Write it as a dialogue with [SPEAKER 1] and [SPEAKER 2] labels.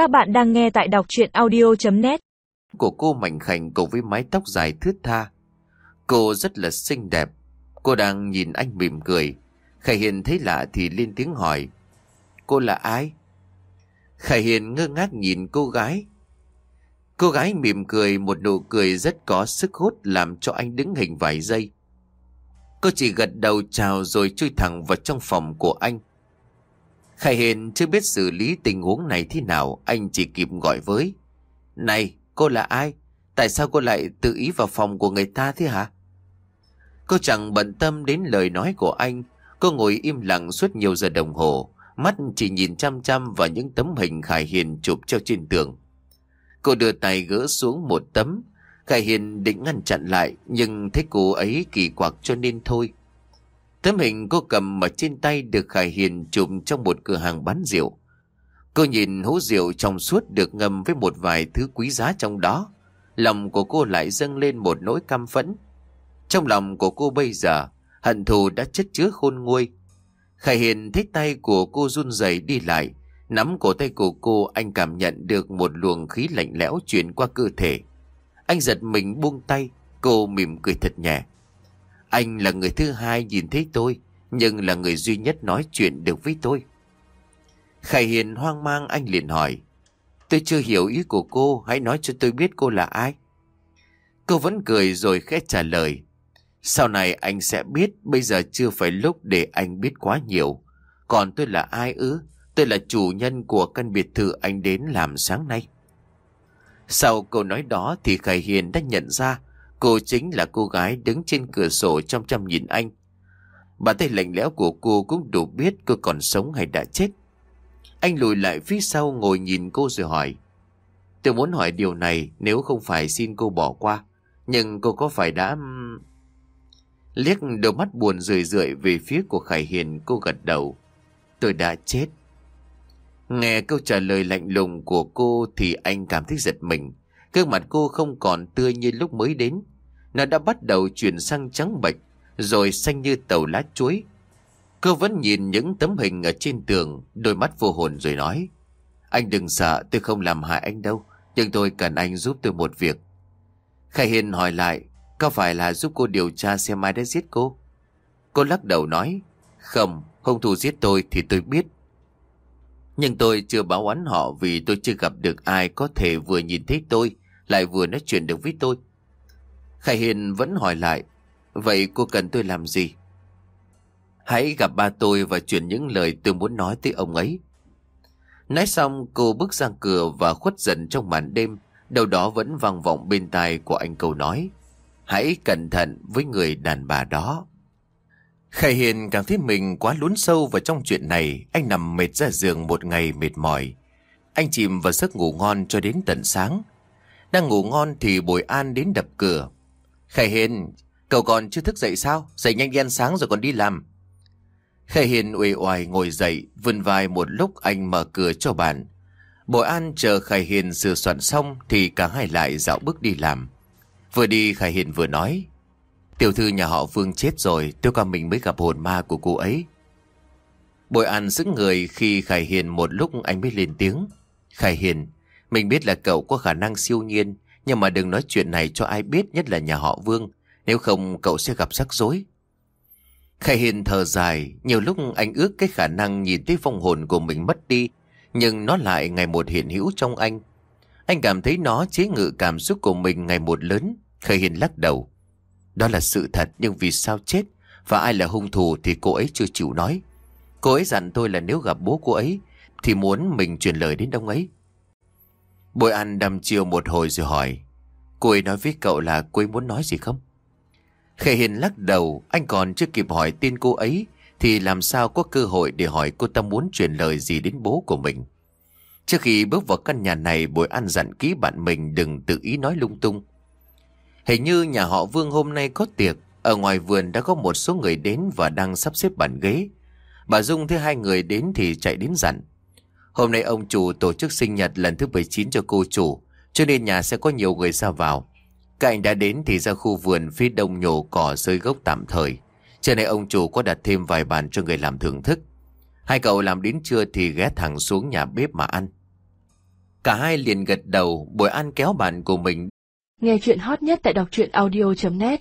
[SPEAKER 1] Các bạn đang nghe tại đọc chuyện audio.net
[SPEAKER 2] Của cô mảnh khảnh cùng với mái tóc dài thướt tha. Cô rất là xinh đẹp. Cô đang nhìn anh mỉm cười. Khải Hiền thấy lạ thì lên tiếng hỏi. Cô là ai? Khải Hiền ngơ ngác nhìn cô gái. Cô gái mỉm cười, một nụ cười rất có sức hút làm cho anh đứng hình vài giây. Cô chỉ gật đầu chào rồi chui thẳng vào trong phòng của anh. Khải Hiền chưa biết xử lý tình huống này thế nào, anh chỉ kịp gọi với. Này, cô là ai? Tại sao cô lại tự ý vào phòng của người ta thế hả? Cô chẳng bận tâm đến lời nói của anh, cô ngồi im lặng suốt nhiều giờ đồng hồ, mắt chỉ nhìn chăm chăm vào những tấm hình Khải Hiền chụp treo trên tường. Cô đưa tay gỡ xuống một tấm, Khải Hiền định ngăn chặn lại, nhưng thấy cô ấy kỳ quặc cho nên thôi. Tấm hình cô cầm ở trên tay được Khải Hiền chụp trong một cửa hàng bán rượu. Cô nhìn hũ rượu trong suốt được ngâm với một vài thứ quý giá trong đó. Lòng của cô lại dâng lên một nỗi căm phẫn. Trong lòng của cô bây giờ, hận thù đã chất chứa khôn nguôi. Khải Hiền thấy tay của cô run rẩy đi lại. Nắm cổ tay của cô anh cảm nhận được một luồng khí lạnh lẽo chuyển qua cơ thể. Anh giật mình buông tay, cô mỉm cười thật nhẹ. Anh là người thứ hai nhìn thấy tôi, nhưng là người duy nhất nói chuyện được với tôi. Khải Hiền hoang mang anh liền hỏi. Tôi chưa hiểu ý của cô, hãy nói cho tôi biết cô là ai. Cô vẫn cười rồi khẽ trả lời. Sau này anh sẽ biết, bây giờ chưa phải lúc để anh biết quá nhiều. Còn tôi là ai ư? Tôi là chủ nhân của căn biệt thự anh đến làm sáng nay. Sau câu nói đó thì Khải Hiền đã nhận ra cô chính là cô gái đứng trên cửa sổ trong chăm nhìn anh. Bàn tay lạnh lẽo của cô cũng đủ biết cô còn sống hay đã chết. Anh lùi lại phía sau ngồi nhìn cô rồi hỏi. Tôi muốn hỏi điều này nếu không phải xin cô bỏ qua. Nhưng cô có phải đã... Liếc đôi mắt buồn rười rượi về phía của Khải Hiền, cô gật đầu. Tôi đã chết. Nghe câu trả lời lạnh lùng của cô thì anh cảm thấy giật mình. Gương mặt cô không còn tươi như lúc mới đến. Nó đã bắt đầu chuyển sang trắng bệch, rồi xanh như tàu lá chuối. Cô vẫn nhìn những tấm hình ở trên tường, đôi mắt vô hồn rồi nói. Anh đừng sợ, tôi không làm hại anh đâu, nhưng tôi cần anh giúp tôi một việc. Khai Hiền hỏi lại, có phải là giúp cô điều tra xem ai đã giết cô? Cô lắc đầu nói, không, hung thủ giết tôi thì tôi biết. Nhưng tôi chưa báo oán họ vì tôi chưa gặp được ai có thể vừa nhìn thấy tôi, lại vừa nói chuyện được với tôi. Khải Hiền vẫn hỏi lại, vậy cô cần tôi làm gì? Hãy gặp ba tôi và chuyển những lời tôi muốn nói tới ông ấy. Nói xong cô bước ra cửa và khuất dần trong màn đêm, Đầu đó vẫn vang vọng bên tai của anh câu nói. Hãy cẩn thận với người đàn bà đó. Khải Hiền cảm thấy mình quá lún sâu vào trong chuyện này, anh nằm mệt ra giường một ngày mệt mỏi. Anh chìm vào giấc ngủ ngon cho đến tận sáng. Đang ngủ ngon thì Bồi An đến đập cửa. Khải Hiền, cậu còn chưa thức dậy sao? Dậy nhanh đi ăn sáng rồi còn đi làm. Khải Hiền uể oải ngồi dậy, vươn vai một lúc anh mở cửa cho bạn. Bồi An chờ Khải Hiền sửa soạn xong thì cả hai lại dạo bước đi làm. Vừa đi Khải Hiền vừa nói. Tiểu thư nhà họ Vương chết rồi, tôi ca mình mới gặp hồn ma của cô ấy. Bồi An sững người khi Khải Hiền một lúc anh mới lên tiếng. Khải Hiền, mình biết là cậu có khả năng siêu nhiên, nhưng mà đừng nói chuyện này cho ai biết nhất là nhà họ Vương, nếu không cậu sẽ gặp rắc rối. Khải Hiền thở dài, nhiều lúc anh ước cái khả năng nhìn thấy phong hồn của mình mất đi, nhưng nó lại ngày một hiện hữu trong anh. Anh cảm thấy nó chế ngự cảm xúc của mình ngày một lớn, Khải Hiền lắc đầu. Đó là sự thật nhưng vì sao chết Và ai là hung thủ thì cô ấy chưa chịu nói Cô ấy dặn tôi là nếu gặp bố cô ấy Thì muốn mình truyền lời đến ông ấy Bội ăn đầm chiều một hồi rồi hỏi Cô ấy nói với cậu là cô ấy muốn nói gì không Khệ Hiền lắc đầu Anh còn chưa kịp hỏi tên cô ấy Thì làm sao có cơ hội để hỏi cô ta muốn truyền lời gì đến bố của mình Trước khi bước vào căn nhà này Bội ăn dặn kỹ bạn mình đừng tự ý nói lung tung Hình như nhà họ Vương hôm nay có tiệc, ở ngoài vườn đã có một số người đến và đang sắp xếp bàn ghế. Bà Dung thấy hai người đến thì chạy đến dặn. Hôm nay ông chủ tổ chức sinh nhật lần thứ 19 cho cô chủ, cho nên nhà sẽ có nhiều người ra vào. Các anh đã đến thì ra khu vườn phía đông nhổ cỏ rơi gốc tạm thời. Trên này ông chủ có đặt thêm vài bàn cho người làm thưởng thức. Hai cậu làm đến trưa thì ghé thẳng xuống nhà bếp mà ăn. Cả hai liền gật đầu, Buổi ăn kéo bàn của mình
[SPEAKER 3] Nghe chuyện hot nhất tại đọc truyện audio.net